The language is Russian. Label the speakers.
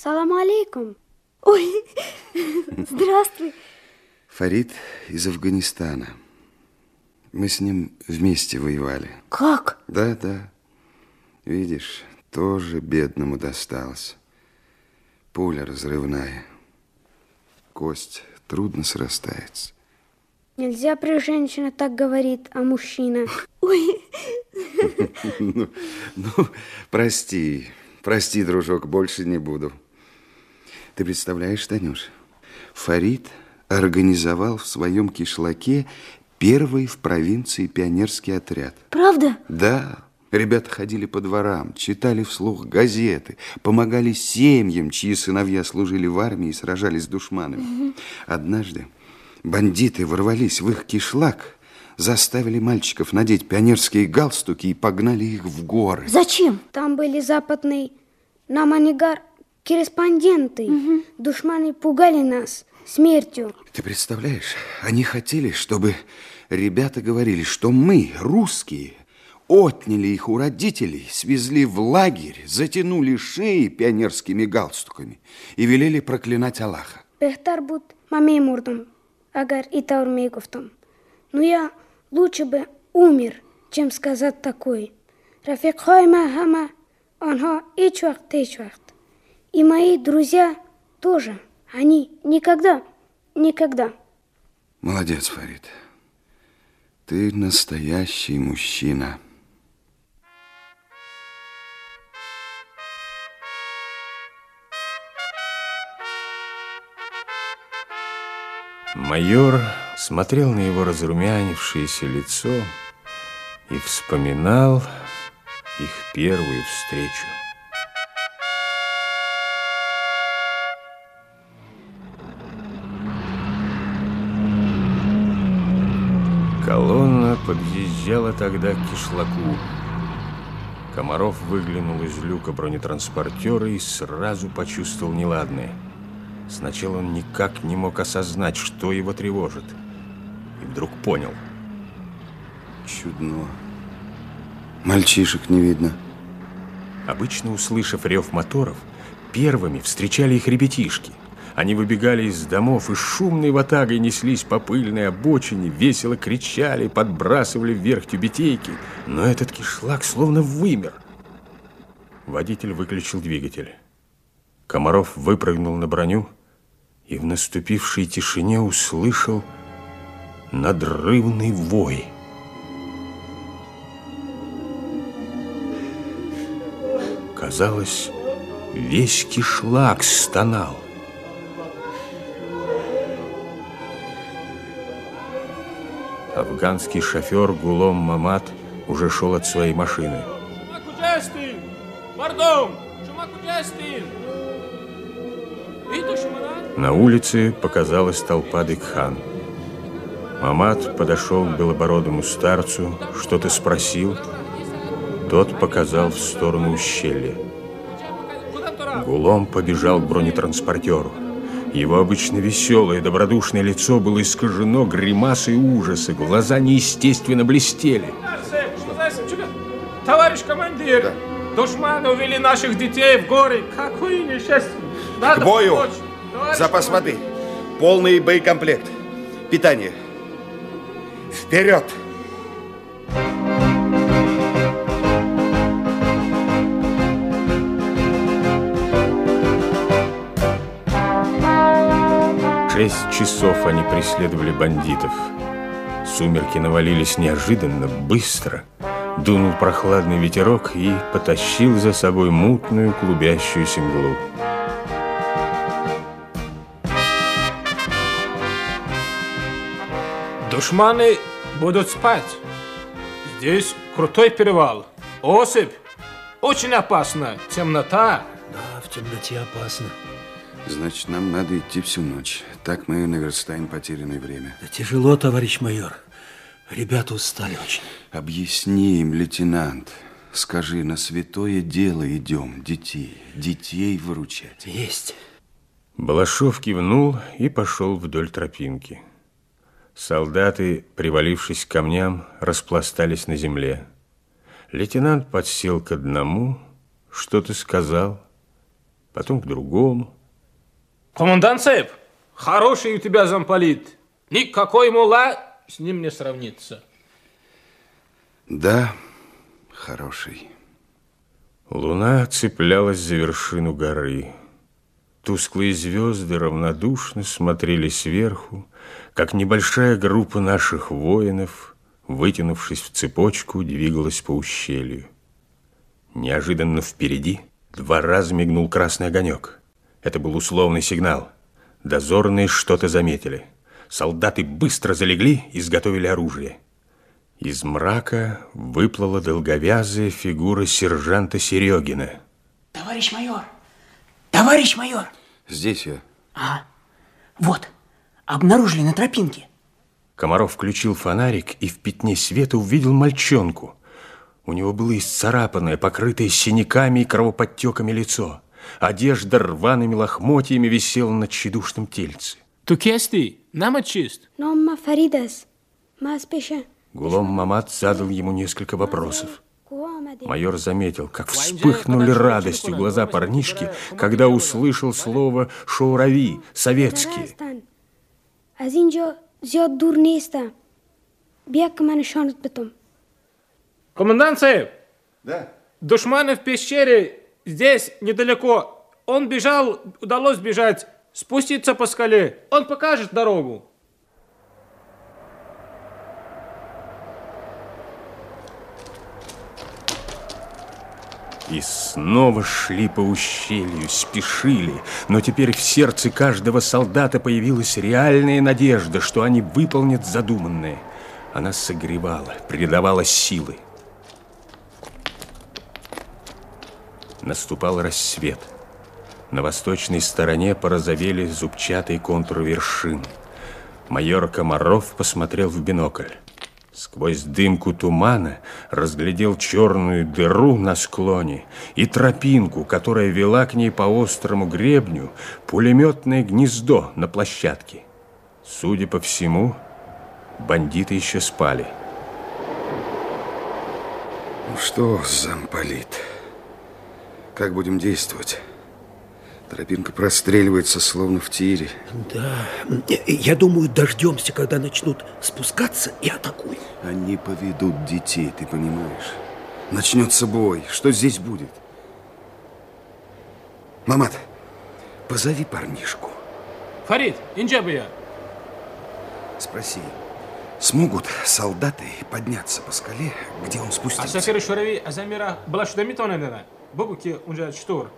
Speaker 1: Салам алейкум. Ой, здравствуй.
Speaker 2: Фарид из Афганистана. Мы с ним вместе воевали.
Speaker 1: Как?
Speaker 2: Да, да. Видишь, тоже бедному досталось. Пуля разрывная. Кость трудно срастается.
Speaker 1: Нельзя при женщине так говорит, а мужчина. Ой.
Speaker 2: Ну, ну, прости, прости, дружок, больше не буду. Ты представляешь, Танюш, Фарид организовал в своем кишлаке первый в провинции пионерский отряд.
Speaker 1: Правда?
Speaker 2: Да. Ребята ходили по дворам, читали вслух газеты, помогали семьям, чьи сыновья служили в армии и сражались с душманами. Угу. Однажды бандиты ворвались в их кишлак, заставили мальчиков надеть пионерские галстуки и погнали их в горы.
Speaker 1: Зачем? Там были западные наманигар корреспонденты. Угу. Душманы пугали нас смертью.
Speaker 2: Ты представляешь, они хотели, чтобы ребята говорили, что мы, русские, отняли их у родителей, свезли в лагерь, затянули шеи пионерскими галстуками и велели проклинать Аллаха.
Speaker 1: Бехтар буд маме мурдум, агар и таурмейговтум. Но я лучше бы умер, чем сказать такое. Рафик Хайма Хама, анха ичвахт, ичвахт. И мои друзья тоже. Они никогда, никогда.
Speaker 2: Молодец, Фарид. Ты настоящий мужчина.
Speaker 3: Майор смотрел на его разрумянившееся лицо и вспоминал их первую встречу. Колонна подъезжала тогда к кишлаку. Комаров выглянул из люка бронетранспортера и сразу почувствовал неладное. Сначала он никак не мог осознать, что его тревожит. И вдруг понял.
Speaker 2: Чудно. Мальчишек не видно.
Speaker 3: Обычно, услышав рев моторов, первыми встречали их ребятишки – они выбегали из домов и шумной ватагой неслись по пыльной обочине, весело кричали, подбрасывали вверх тюбетейки. Но этот кишлак словно вымер. Водитель выключил двигатель. Комаров выпрыгнул на броню и в наступившей тишине услышал надрывный вой. Казалось, весь кишлак стонал. Афганский шофер Гулом Мамат уже шел от своей машины. На улице показалась толпа Дикхан. Мамат подошел к белобородому старцу, что-то спросил. Тот показал в сторону ущелья. Гулом побежал к бронетранспортеру. Его обычно веселое, добродушное лицо было искажено гримасой ужаса, глаза неестественно блестели.
Speaker 4: Товарищ командир, да. душманы увели наших детей в горы. Какое несчастье.
Speaker 5: Надо К бою. Запас командир. воды. Полный боекомплект. Питание. Вперед!
Speaker 3: Шесть часов они преследовали бандитов. Сумерки навалились неожиданно, быстро. Дунул прохладный ветерок и потащил за собой мутную клубящуюся мглу.
Speaker 4: Душманы будут спать. Здесь крутой перевал. Осыпь. Очень опасно. Темнота.
Speaker 6: Да, в темноте опасно.
Speaker 2: Значит, нам надо идти всю ночь. Так мы наверстаем потерянное время.
Speaker 6: Да тяжело, товарищ майор. Ребята устали очень.
Speaker 2: Объясни им, лейтенант. Скажи, на святое дело идем, детей, детей выручать.
Speaker 6: Есть.
Speaker 3: Балашов кивнул и пошел вдоль тропинки. Солдаты, привалившись к камням, распластались на земле. Лейтенант подсел к одному, что-то сказал – потом к другому.
Speaker 4: Командант Сэп, хороший у тебя замполит. Никакой мула с ним не сравнится.
Speaker 2: Да, хороший.
Speaker 3: Луна цеплялась за вершину горы. Тусклые звезды равнодушно смотрели сверху, как небольшая группа наших воинов, вытянувшись в цепочку, двигалась по ущелью. Неожиданно впереди два раза мигнул красный огонек. Это был условный сигнал. Дозорные что-то заметили. Солдаты быстро залегли и изготовили оружие. Из мрака выплыла долговязая фигура сержанта Серегина.
Speaker 7: Товарищ майор! Товарищ майор!
Speaker 2: Здесь я.
Speaker 7: А, вот, обнаружили на тропинке.
Speaker 3: Комаров включил фонарик и в пятне света увидел мальчонку. У него было исцарапанное, покрытое синяками и кровоподтеками лицо. Одежда рваными лохмотьями висела на тщедушном тельце.
Speaker 4: Ту Тукести, нама чист.
Speaker 1: Номма Фаридас, ма спеша.
Speaker 3: Гулом Мамат задал ему несколько вопросов. Майор заметил, как вспыхнули радостью глаза парнишки, когда услышал слово «шоурави», «советские».
Speaker 4: Комендант Саев!
Speaker 2: Да?
Speaker 4: Душманы в пещере здесь, недалеко. Он бежал, удалось бежать, спуститься по скале. Он покажет дорогу.
Speaker 3: И снова шли по ущелью, спешили, но теперь в сердце каждого солдата появилась реальная надежда, что они выполнят задуманное. Она согревала, придавала силы. Наступал рассвет. На восточной стороне порозовели зубчатые контуры вершин. Майор Комаров посмотрел в бинокль. Сквозь дымку тумана разглядел черную дыру на склоне и тропинку, которая вела к ней по острому гребню пулеметное гнездо на площадке. Судя по всему, бандиты еще спали.
Speaker 2: Ну что, замполит, как будем действовать? Тропинка простреливается, словно в тире.
Speaker 6: Да, я думаю, дождемся, когда начнут спускаться и атакуем.
Speaker 2: Они поведут детей, ты понимаешь? Начнется бой. Что здесь будет? Мамат, позови парнишку.
Speaker 4: Фарид, инже бы я.
Speaker 2: Спроси, смогут солдаты подняться по скале, где он спустился?
Speaker 4: Асакир Шурави, Азамира, была что-то метонная, Богу ки, он же штур.